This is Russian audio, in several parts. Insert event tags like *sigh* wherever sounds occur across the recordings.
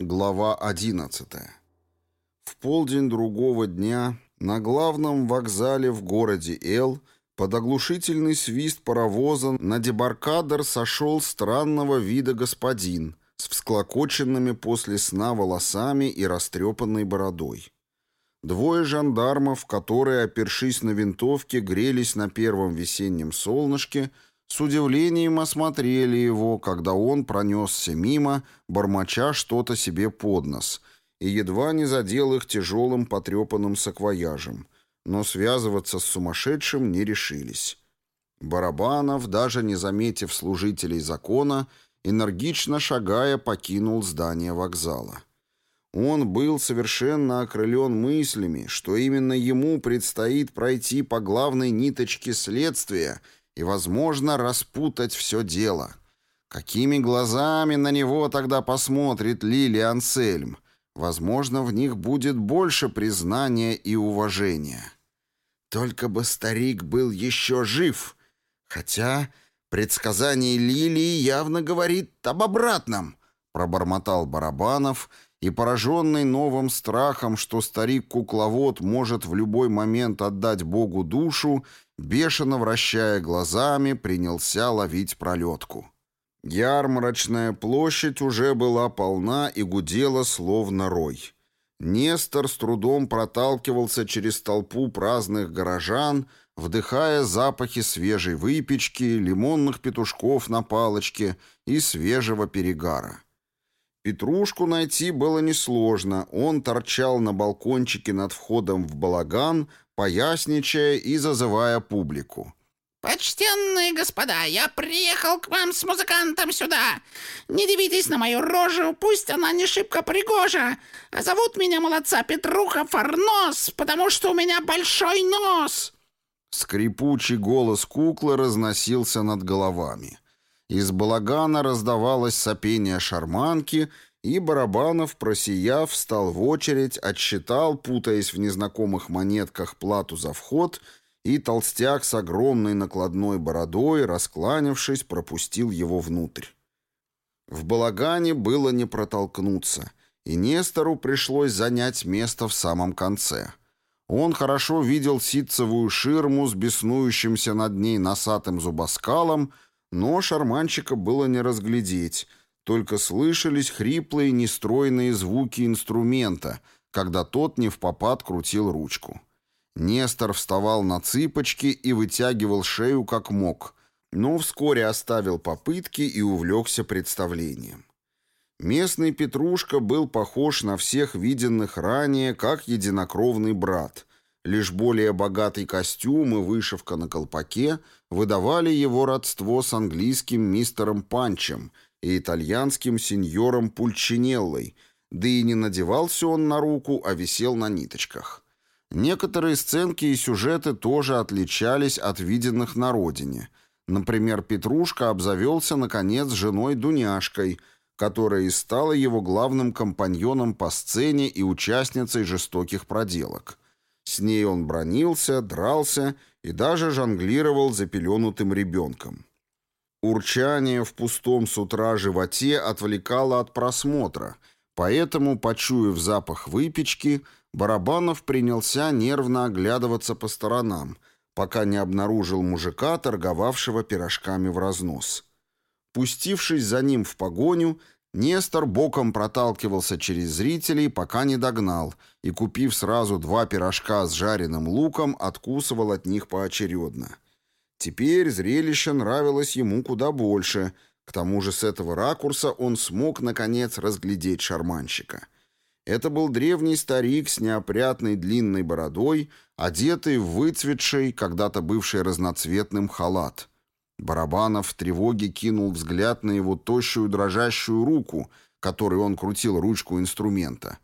Глава 11. В полдень другого дня на главном вокзале в городе Эл под оглушительный свист паровоза на дебаркадер сошел странного вида господин с всклокоченными после сна волосами и растрепанной бородой. Двое жандармов, которые, опершись на винтовке, грелись на первом весеннем солнышке, с удивлением осмотрели его, когда он пронесся мимо, бормоча что-то себе под нос, и едва не задел их тяжелым потрепанным саквояжем, но связываться с сумасшедшим не решились. Барабанов, даже не заметив служителей закона, энергично шагая, покинул здание вокзала. Он был совершенно окрылен мыслями, что именно ему предстоит пройти по главной ниточке следствия — и, возможно, распутать все дело. Какими глазами на него тогда посмотрит Лили Ансельм? Возможно, в них будет больше признания и уважения. Только бы старик был еще жив. Хотя предсказание Лилии явно говорит об обратном, пробормотал Барабанов и, пораженный новым страхом, что старик-кукловод может в любой момент отдать Богу душу, бешено вращая глазами, принялся ловить пролетку. Ярмарочная площадь уже была полна и гудела словно рой. Нестор с трудом проталкивался через толпу праздных горожан, вдыхая запахи свежей выпечки, лимонных петушков на палочке и свежего перегара. Петрушку найти было несложно, он торчал на балкончике над входом в балаган, поясничая и зазывая публику. «Почтенные господа, я приехал к вам с музыкантом сюда. Не дивитесь на мою рожу, пусть она не шибко пригожа. А зовут меня молодца Петруха Фарнос, потому что у меня большой нос». Скрипучий голос куклы разносился над головами. Из балагана раздавалось сопение шарманки, и Барабанов, просияв, встал в очередь, отсчитал, путаясь в незнакомых монетках, плату за вход, и толстяк с огромной накладной бородой, раскланявшись, пропустил его внутрь. В балагане было не протолкнуться, и Нестору пришлось занять место в самом конце. Он хорошо видел ситцевую ширму с беснующимся над ней носатым зубоскалом, но шарманщика было не разглядеть — только слышались хриплые, нестройные звуки инструмента, когда тот не в попад крутил ручку. Нестор вставал на цыпочки и вытягивал шею как мог, но вскоре оставил попытки и увлекся представлением. Местный Петрушка был похож на всех виденных ранее, как единокровный брат. Лишь более богатый костюм и вышивка на колпаке выдавали его родство с английским мистером Панчем – и итальянским сеньором Пульчинеллой, да и не надевался он на руку, а висел на ниточках. Некоторые сценки и сюжеты тоже отличались от виденных на родине. Например, Петрушка обзавелся, наконец, женой Дуняшкой, которая и стала его главным компаньоном по сцене и участницей жестоких проделок. С ней он бронился, дрался и даже жонглировал запеленутым ребенком. Урчание в пустом с утра животе отвлекало от просмотра, поэтому, почуяв запах выпечки, Барабанов принялся нервно оглядываться по сторонам, пока не обнаружил мужика, торговавшего пирожками в разнос. Пустившись за ним в погоню, Нестор боком проталкивался через зрителей, пока не догнал, и, купив сразу два пирожка с жареным луком, откусывал от них поочередно. Теперь зрелище нравилось ему куда больше. К тому же с этого ракурса он смог, наконец, разглядеть шарманщика. Это был древний старик с неопрятной длинной бородой, одетый в выцветший, когда-то бывший разноцветным халат. Барабанов в тревоге кинул взгляд на его тощую дрожащую руку, которой он крутил ручку инструмента.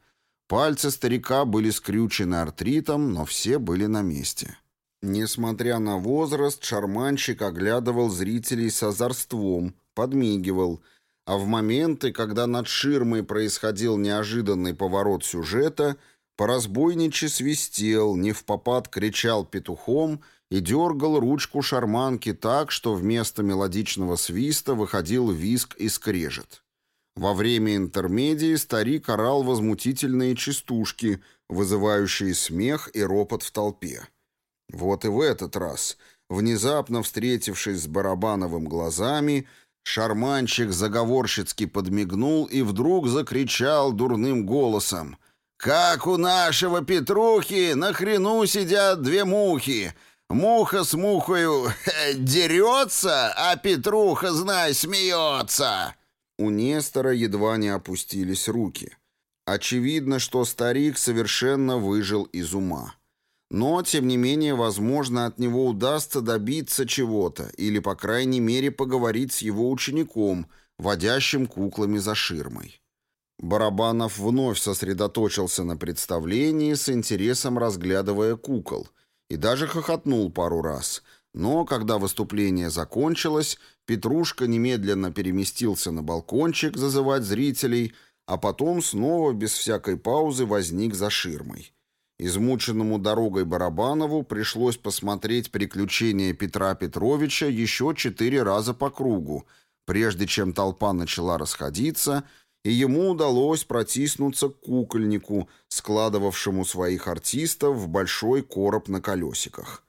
Пальцы старика были скрючены артритом, но все были на месте. Несмотря на возраст, шарманщик оглядывал зрителей с озорством, подмигивал, а в моменты, когда над ширмой происходил неожиданный поворот сюжета, Поразбойниче свистел, не в попад кричал петухом и дергал ручку шарманки так, что вместо мелодичного свиста выходил виск и скрежет. Во время интермедии старик орал возмутительные частушки, вызывающие смех и ропот в толпе. Вот и в этот раз, внезапно встретившись с Барабановым глазами, шарманщик заговорщицки подмигнул и вдруг закричал дурным голосом «Как у нашего Петрухи на хрену сидят две мухи!» Муха с мухою *laughs* дерется, а Петруха, знай, смеется. У Нестора едва не опустились руки. Очевидно, что старик совершенно выжил из ума. Но, тем не менее, возможно, от него удастся добиться чего-то или, по крайней мере, поговорить с его учеником, водящим куклами за ширмой. Барабанов вновь сосредоточился на представлении, с интересом разглядывая кукол – и даже хохотнул пару раз. Но когда выступление закончилось, Петрушка немедленно переместился на балкончик зазывать зрителей, а потом снова без всякой паузы возник за ширмой. Измученному дорогой Барабанову пришлось посмотреть приключения Петра Петровича еще четыре раза по кругу, прежде чем толпа начала расходиться — и ему удалось протиснуться к кукольнику, складывавшему своих артистов в большой короб на колесиках.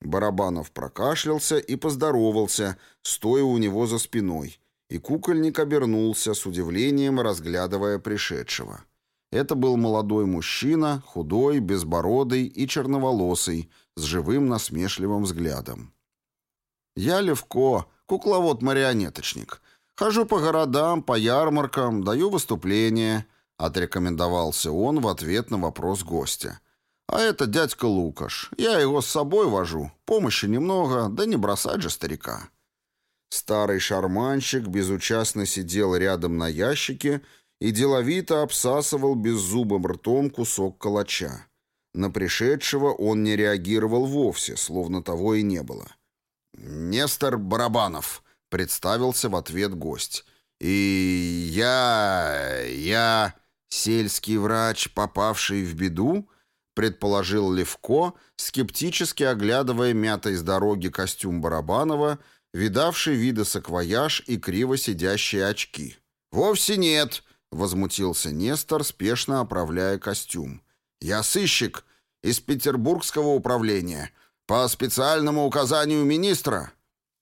Барабанов прокашлялся и поздоровался, стоя у него за спиной, и кукольник обернулся с удивлением, разглядывая пришедшего. Это был молодой мужчина, худой, безбородый и черноволосый, с живым насмешливым взглядом. «Я Левко, кукловод-марионеточник», Хожу по городам, по ярмаркам, даю выступления», — отрекомендовался он в ответ на вопрос гостя. «А это дядька Лукаш. Я его с собой вожу. Помощи немного, да не бросать же старика». Старый шарманщик безучастно сидел рядом на ящике и деловито обсасывал беззубым ртом кусок калача. На пришедшего он не реагировал вовсе, словно того и не было. «Нестор Барабанов», Представился в ответ гость. «И я... я... сельский врач, попавший в беду?» предположил Левко, скептически оглядывая мятый с дороги костюм Барабанова, видавший виды саквояж и криво сидящие очки. «Вовсе нет», — возмутился Нестор, спешно оправляя костюм. «Я сыщик из Петербургского управления, по специальному указанию министра».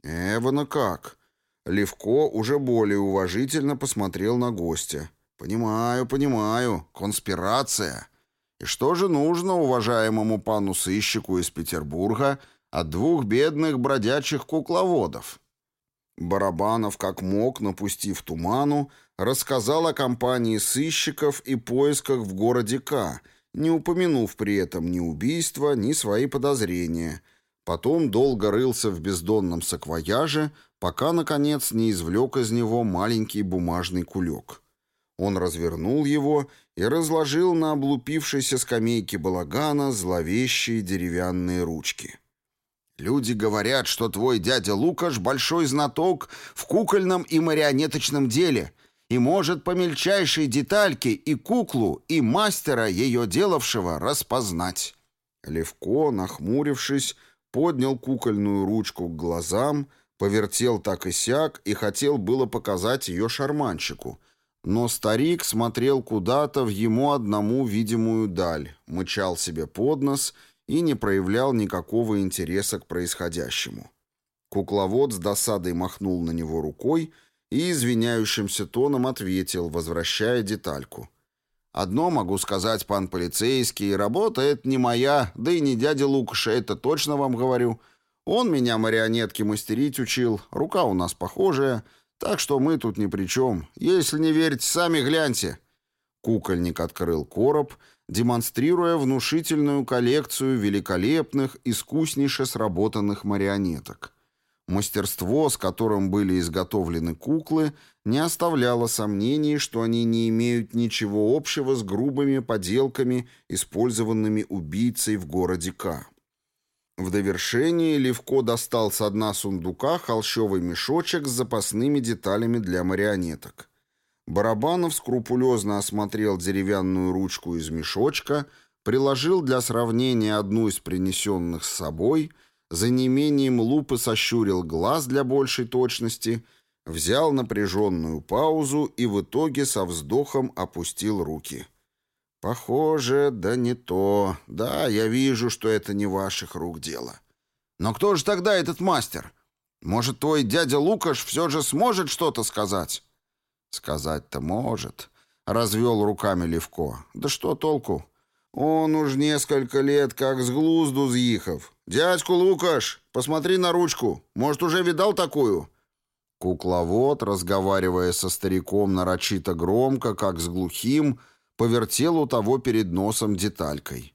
«Эвана как?» Левко уже более уважительно посмотрел на гостя. «Понимаю, понимаю. Конспирация. И что же нужно уважаемому пану-сыщику из Петербурга от двух бедных бродячих кукловодов?» Барабанов, как мог, напустив туману, рассказал о компании сыщиков и поисках в городе К, не упомянув при этом ни убийства, ни свои подозрения. Потом долго рылся в бездонном саквояже, пока, наконец, не извлек из него маленький бумажный кулек. Он развернул его и разложил на облупившейся скамейке балагана зловещие деревянные ручки. «Люди говорят, что твой дядя Лукаш большой знаток в кукольном и марионеточном деле и может по мельчайшей детальке и куклу, и мастера, ее делавшего, распознать». Левко, нахмурившись, поднял кукольную ручку к глазам Повертел так и сяк и хотел было показать ее шарманщику. Но старик смотрел куда-то в ему одному видимую даль, мычал себе под нос и не проявлял никакого интереса к происходящему. Кукловод с досадой махнул на него рукой и извиняющимся тоном ответил, возвращая детальку. «Одно могу сказать, пан полицейский, работа это не моя, да и не дядя Лукаша, это точно вам говорю. Он меня марионетки мастерить учил, рука у нас похожая, так что мы тут ни при чем. Если не верите, сами гляньте». Кукольник открыл короб, демонстрируя внушительную коллекцию великолепных, искуснейше сработанных марионеток. Мастерство, с которым были изготовлены куклы, не оставляло сомнений, что они не имеют ничего общего с грубыми поделками, использованными убийцей в городе К. В довершение Левко достал с дна сундука холщовый мешочек с запасными деталями для марионеток. Барабанов скрупулезно осмотрел деревянную ручку из мешочка, приложил для сравнения одну из принесенных с собой, за неимением лупы сощурил глаз для большей точности, взял напряженную паузу и в итоге со вздохом опустил руки. «Похоже, да не то. Да, я вижу, что это не ваших рук дело. Но кто же тогда этот мастер? Может, твой дядя Лукаш все же сможет что-то сказать?» «Сказать-то может», — развел руками Левко. «Да что толку? Он уж несколько лет как с глузду зъехав. Дядьку Лукаш, посмотри на ручку. Может, уже видал такую?» Кукловод, разговаривая со стариком нарочито громко, как с глухим, повертел у того перед носом деталькой.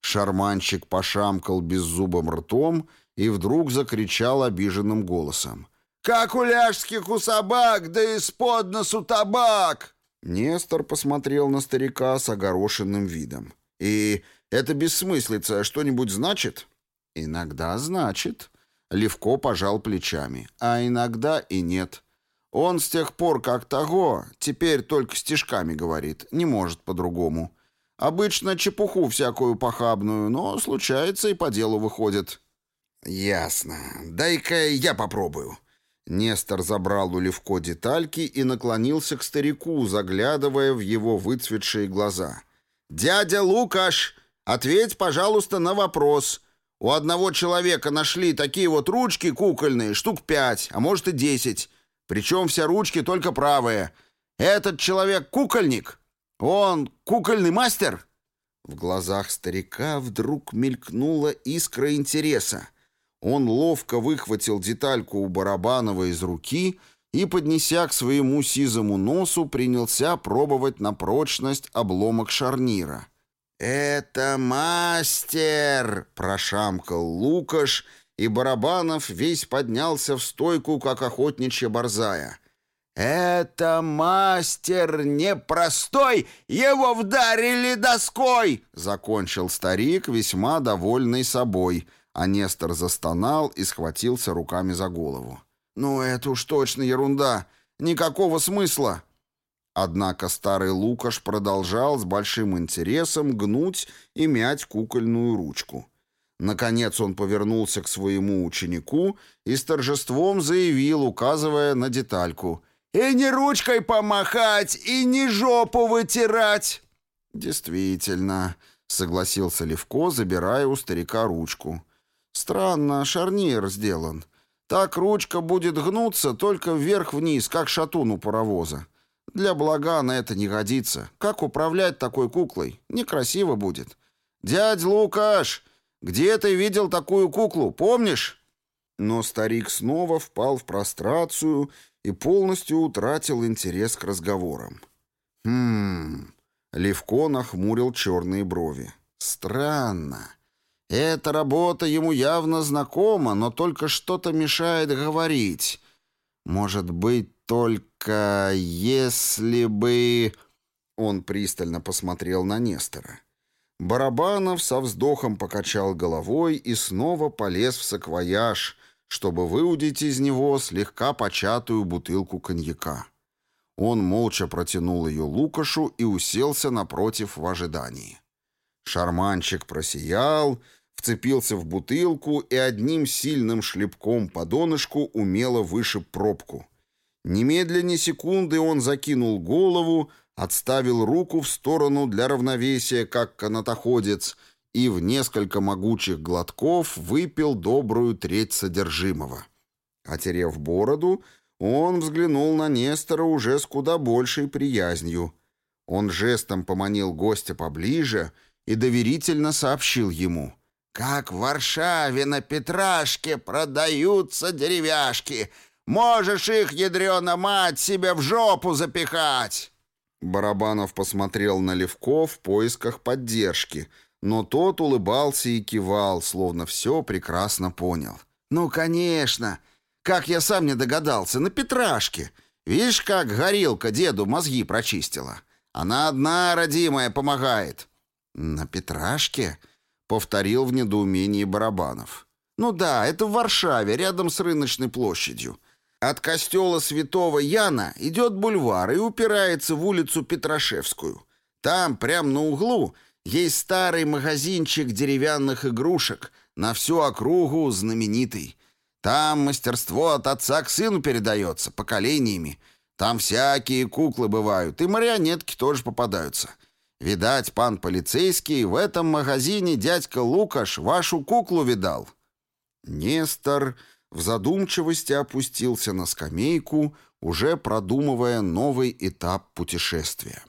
Шарманщик пошамкал беззубым ртом и вдруг закричал обиженным голосом. «Как у ляжских у собак, да из-под носу табак!» Нестор посмотрел на старика с огорошенным видом. «И это бессмыслица что-нибудь значит?» «Иногда значит». Левко пожал плечами. «А иногда и нет. Он с тех пор, как того, теперь только стишками говорит, не может по-другому. Обычно чепуху всякую похабную, но случается и по делу выходит». «Ясно. Дай-ка я попробую». Нестор забрал у Левко детальки и наклонился к старику, заглядывая в его выцветшие глаза. «Дядя Лукаш, ответь, пожалуйста, на вопрос. У одного человека нашли такие вот ручки кукольные, штук пять, а может и десять. Причем все ручки только правые. Этот человек кукольник? Он кукольный мастер?» В глазах старика вдруг мелькнула искра интереса. Он ловко выхватил детальку у Барабанова из руки и, поднеся к своему сизому носу, принялся пробовать на прочность обломок шарнира. «Это мастер!» — прошамкал Лукаш — и Барабанов весь поднялся в стойку, как охотничья борзая. «Это мастер непростой! Его вдарили доской!» — закончил старик, весьма довольный собой, а Нестор застонал и схватился руками за голову. «Ну, это уж точно ерунда! Никакого смысла!» Однако старый Лукаш продолжал с большим интересом гнуть и мять кукольную ручку. Наконец он повернулся к своему ученику и с торжеством заявил, указывая на детальку. «И не ручкой помахать, и не жопу вытирать!» «Действительно», — согласился Левко, забирая у старика ручку. «Странно, шарнир сделан. Так ручка будет гнуться только вверх-вниз, как шатун у паровоза. Для Благана это не годится. Как управлять такой куклой? Некрасиво будет. «Дядь Лукаш, где ты видел такую куклу, помнишь?» Но старик снова впал в прострацию и полностью утратил интерес к разговорам. «Хм...» — Левко нахмурил черные брови. «Странно. Эта работа ему явно знакома, но только что-то мешает говорить. Может быть, только если бы...» Он пристально посмотрел на Нестора. Барабанов со вздохом покачал головой и снова полез в саквояж, чтобы выудить из него слегка початую бутылку коньяка. Он молча протянул ее Лукашу и уселся напротив в ожидании. Шарманчик просиял, вцепился в бутылку и одним сильным шлепком по донышку умело вышиб пробку. Немедленно секунды он закинул голову, отставил руку в сторону для равновесия, как канатоходец, и в несколько могучих глотков выпил добрую треть содержимого. Отерев бороду, он взглянул на Нестора уже с куда большей приязнью. Он жестом поманил гостя поближе и доверительно сообщил ему. «Как в Варшаве на Петрашке продаются деревяшки! Можешь их, ядрена мать, себе в жопу запихать!» Барабанов посмотрел на Левко в поисках поддержки, но тот улыбался и кивал, словно все прекрасно понял. «Ну, конечно! Как я сам не догадался, на Петрашке! Видишь, как горилка деду мозги прочистила? Она одна, родимая, помогает!» «На Петрашке?» — повторил в недоумении Барабанов. «Ну да, это в Варшаве, рядом с рыночной площадью. От костела святого Яна идет бульвар и упирается в улицу Петрошевскую. Там, прямо на углу, есть старый магазинчик деревянных игрушек, на всю округу знаменитый. Там мастерство от отца к сыну передается, поколениями. Там всякие куклы бывают, и марионетки тоже попадаются. Видать, пан полицейский, в этом магазине дядька Лукаш вашу куклу видал». Нестор в задумчивости опустился на скамейку, уже продумывая новый этап путешествия.